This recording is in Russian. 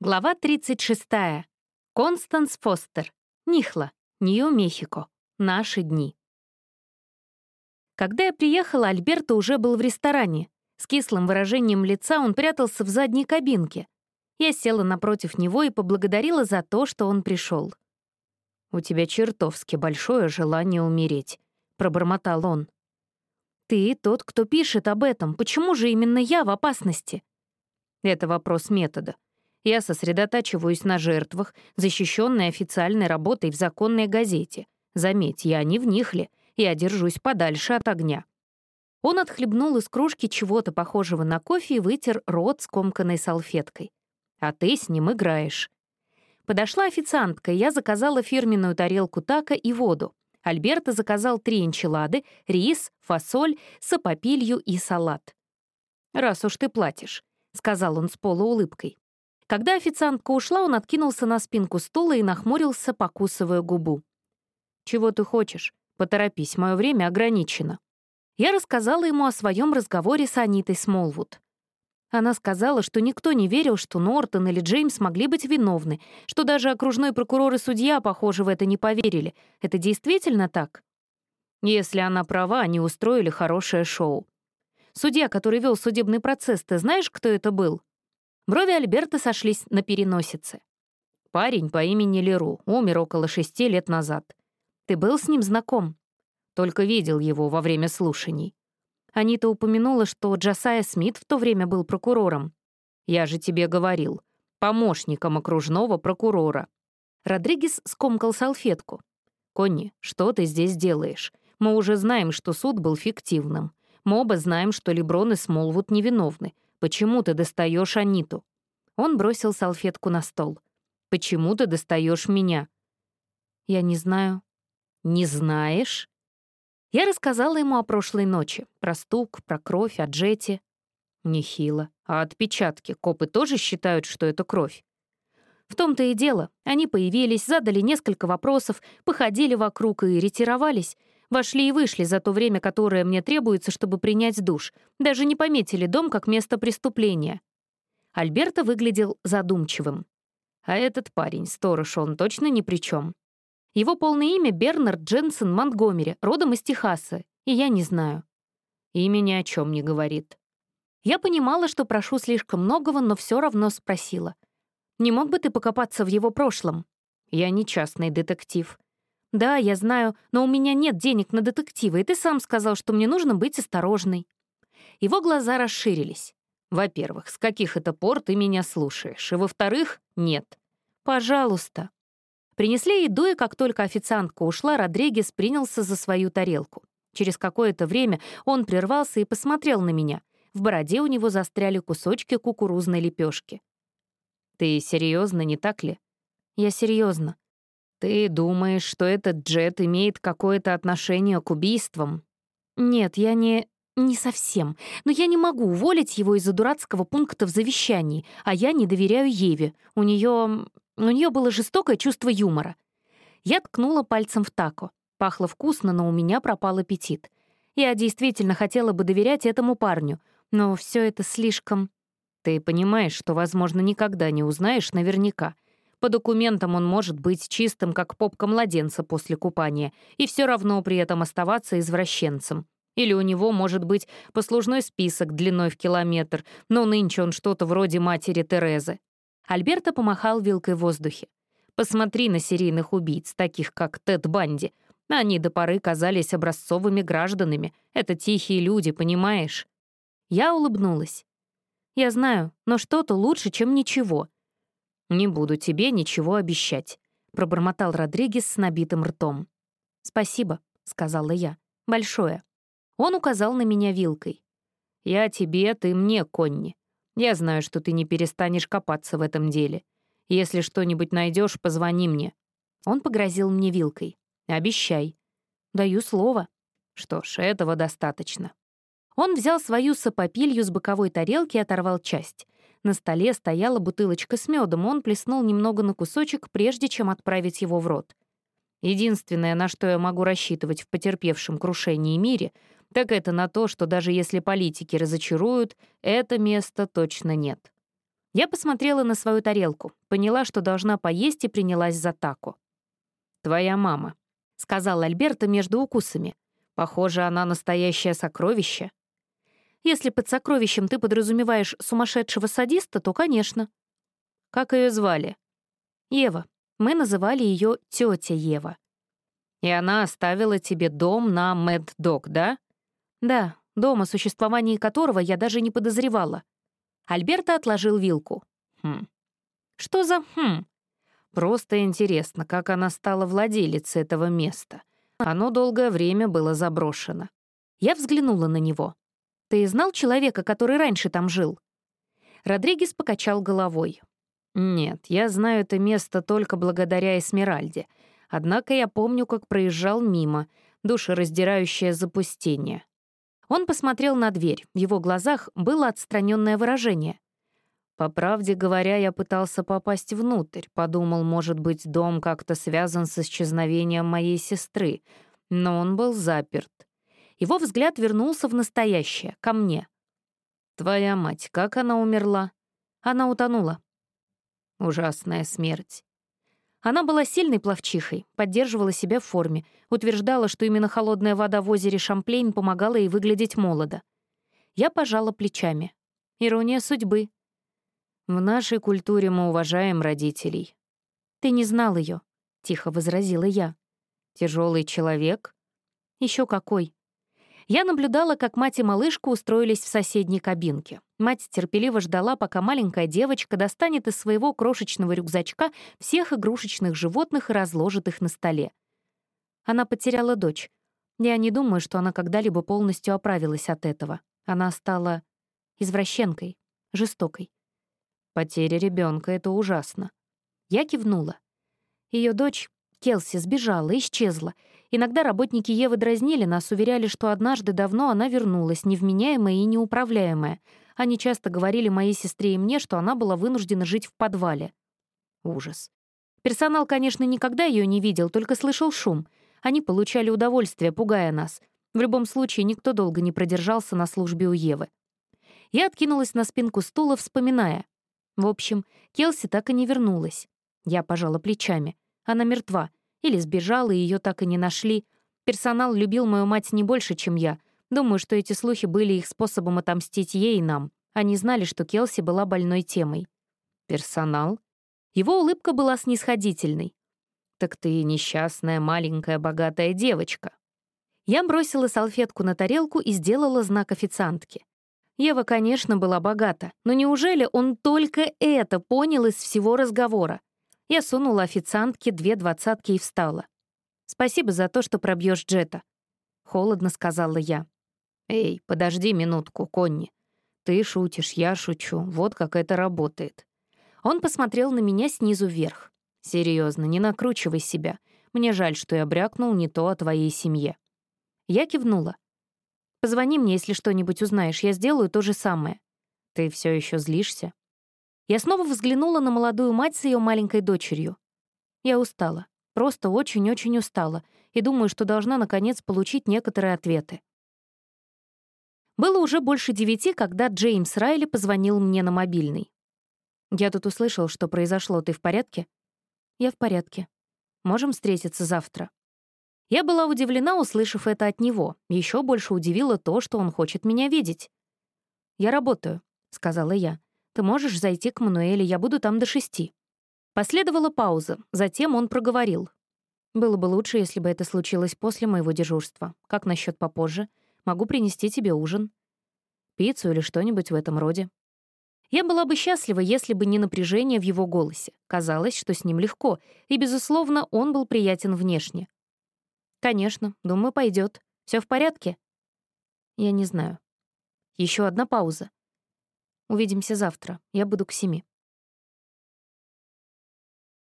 Глава 36. Констанс Фостер. Нихла. Нью-Мехико. Наши дни. Когда я приехала, Альберто уже был в ресторане. С кислым выражением лица он прятался в задней кабинке. Я села напротив него и поблагодарила за то, что он пришел. «У тебя чертовски большое желание умереть», — пробормотал он. «Ты тот, кто пишет об этом. Почему же именно я в опасности?» Это вопрос метода. Я сосредотачиваюсь на жертвах, защищенной официальной работой в законной газете. Заметь, я не в Нихле, я держусь подальше от огня. Он отхлебнул из кружки чего-то похожего на кофе и вытер рот скомканной салфеткой. «А ты с ним играешь». Подошла официантка, и я заказала фирменную тарелку тако и воду. Альберто заказал три энчилады, рис, фасоль, сапопилью и салат. «Раз уж ты платишь», — сказал он с полуулыбкой. Когда официантка ушла, он откинулся на спинку стула и нахмурился, покусывая губу. «Чего ты хочешь? Поторопись, мое время ограничено». Я рассказала ему о своем разговоре с Анитой Смолвуд. Она сказала, что никто не верил, что Нортон или Джеймс могли быть виновны, что даже окружной прокурор и судья, похоже, в это не поверили. Это действительно так? Если она права, они устроили хорошее шоу. Судья, который вел судебный процесс, ты знаешь, кто это был? Брови Альберта сошлись на переносице. Парень по имени Леру умер около шести лет назад. Ты был с ним знаком? Только видел его во время слушаний. Анита упомянула, что Джасая Смит в то время был прокурором. Я же тебе говорил, помощником окружного прокурора. Родригес скомкал салфетку. «Конни, что ты здесь делаешь? Мы уже знаем, что суд был фиктивным. Мы оба знаем, что Леброн и Смолвуд невиновны. Почему ты достаешь Аниту?» Он бросил салфетку на стол. «Почему ты достаешь меня?» «Я не знаю». «Не знаешь?» Я рассказала ему о прошлой ночи. Про стук, про кровь, о Джете. Нехило. А отпечатки копы тоже считают, что это кровь? В том-то и дело. Они появились, задали несколько вопросов, походили вокруг и ретировались. Вошли и вышли за то время, которое мне требуется, чтобы принять душ. Даже не пометили дом как место преступления. Альберто выглядел задумчивым. А этот парень, сторож, он точно ни при чем. Его полное имя Бернард Дженсен Монтгомери, родом из Техаса, и я не знаю. Имя ни о чем не говорит. Я понимала, что прошу слишком многого, но все равно спросила. «Не мог бы ты покопаться в его прошлом?» «Я не частный детектив», «Да, я знаю, но у меня нет денег на детектива, и ты сам сказал, что мне нужно быть осторожной». Его глаза расширились. «Во-первых, с каких это пор ты меня слушаешь? И во-вторых, нет. Пожалуйста». Принесли еду, и как только официантка ушла, Родригес принялся за свою тарелку. Через какое-то время он прервался и посмотрел на меня. В бороде у него застряли кусочки кукурузной лепешки. «Ты серьезно, не так ли?» «Я серьезно. «Ты думаешь, что этот Джет имеет какое-то отношение к убийствам?» «Нет, я не... не совсем. Но я не могу уволить его из-за дурацкого пункта в завещании, а я не доверяю Еве. У нее... у нее было жестокое чувство юмора». Я ткнула пальцем в тако. Пахло вкусно, но у меня пропал аппетит. Я действительно хотела бы доверять этому парню, но все это слишком... Ты понимаешь, что, возможно, никогда не узнаешь наверняка. По документам он может быть чистым, как попка младенца после купания, и все равно при этом оставаться извращенцем. Или у него может быть послужной список длиной в километр, но нынче он что-то вроде матери Терезы. Альберто помахал вилкой в воздухе. «Посмотри на серийных убийц, таких как Тед Банди. Они до поры казались образцовыми гражданами. Это тихие люди, понимаешь?» Я улыбнулась. «Я знаю, но что-то лучше, чем ничего. «Не буду тебе ничего обещать», — пробормотал Родригес с набитым ртом. «Спасибо», — сказала я. «Большое». Он указал на меня вилкой. «Я тебе, ты мне, Конни. Я знаю, что ты не перестанешь копаться в этом деле. Если что-нибудь найдешь, позвони мне». Он погрозил мне вилкой. «Обещай». «Даю слово». «Что ж, этого достаточно». Он взял свою сапопилью с боковой тарелки и оторвал часть. На столе стояла бутылочка с медом, он плеснул немного на кусочек, прежде чем отправить его в рот. Единственное, на что я могу рассчитывать в потерпевшем крушении мире, так это на то, что даже если политики разочаруют, это место точно нет. Я посмотрела на свою тарелку, поняла, что должна поесть и принялась за таку. «Твоя мама», — сказал Альберто между укусами. «Похоже, она настоящее сокровище». «Если под сокровищем ты подразумеваешь сумасшедшего садиста, то, конечно». «Как ее звали?» «Ева. Мы называли ее тетя Ева». «И она оставила тебе дом на Мэд-Дог, да?» «Да, дом, о существовании которого я даже не подозревала». Альберто отложил вилку. «Хм. Что за «хм»?» Просто интересно, как она стала владелицей этого места. Оно долгое время было заброшено. Я взглянула на него. «Ты знал человека, который раньше там жил?» Родригес покачал головой. «Нет, я знаю это место только благодаря Эсмеральде. Однако я помню, как проезжал мимо, душераздирающее запустение. Он посмотрел на дверь. В его глазах было отстраненное выражение. По правде говоря, я пытался попасть внутрь. Подумал, может быть, дом как-то связан с исчезновением моей сестры. Но он был заперт. Его взгляд вернулся в настоящее, ко мне. «Твоя мать, как она умерла?» Она утонула. Ужасная смерть. Она была сильной пловчихой, поддерживала себя в форме, утверждала, что именно холодная вода в озере Шамплейн помогала ей выглядеть молодо. Я пожала плечами. Ирония судьбы. В нашей культуре мы уважаем родителей. Ты не знал ее, тихо возразила я. Тяжелый человек? Еще какой. Я наблюдала, как мать и малышка устроились в соседней кабинке. Мать терпеливо ждала, пока маленькая девочка достанет из своего крошечного рюкзачка всех игрушечных животных и разложит их на столе. Она потеряла дочь. Я не думаю, что она когда-либо полностью оправилась от этого. Она стала извращенкой, жестокой. Потеря ребенка это ужасно. Я кивнула. Ее дочь, Келси, сбежала, исчезла — Иногда работники Евы дразнили нас, уверяли, что однажды давно она вернулась, невменяемая и неуправляемая. Они часто говорили моей сестре и мне, что она была вынуждена жить в подвале. Ужас. Персонал, конечно, никогда ее не видел, только слышал шум. Они получали удовольствие, пугая нас. В любом случае, никто долго не продержался на службе у Евы. Я откинулась на спинку стула, вспоминая. В общем, Келси так и не вернулась. Я пожала плечами. Она мертва. Или сбежала, и ее так и не нашли. Персонал любил мою мать не больше, чем я. Думаю, что эти слухи были их способом отомстить ей и нам. Они знали, что Келси была больной темой. Персонал? Его улыбка была снисходительной. «Так ты несчастная, маленькая, богатая девочка». Я бросила салфетку на тарелку и сделала знак официантке. Ева, конечно, была богата, но неужели он только это понял из всего разговора? Я сунула официантке две двадцатки и встала. «Спасибо за то, что пробьешь Джета», — холодно сказала я. «Эй, подожди минутку, Конни. Ты шутишь, я шучу. Вот как это работает». Он посмотрел на меня снизу вверх. Серьезно, не накручивай себя. Мне жаль, что я брякнул не то о твоей семье». Я кивнула. «Позвони мне, если что-нибудь узнаешь, я сделаю то же самое». «Ты все еще злишься?» Я снова взглянула на молодую мать с ее маленькой дочерью. Я устала, просто очень-очень устала, и думаю, что должна, наконец, получить некоторые ответы. Было уже больше девяти, когда Джеймс Райли позвонил мне на мобильный. «Я тут услышал, что произошло. Ты в порядке?» «Я в порядке. Можем встретиться завтра». Я была удивлена, услышав это от него. Еще больше удивило то, что он хочет меня видеть. «Я работаю», — сказала я. Ты можешь зайти к Мануэле, я буду там до шести». Последовала пауза, затем он проговорил. «Было бы лучше, если бы это случилось после моего дежурства. Как насчет попозже? Могу принести тебе ужин. Пиццу или что-нибудь в этом роде». Я была бы счастлива, если бы не напряжение в его голосе. Казалось, что с ним легко, и, безусловно, он был приятен внешне. «Конечно, думаю, пойдет. Все в порядке?» «Я не знаю». Еще одна пауза. Увидимся завтра. Я буду к семи.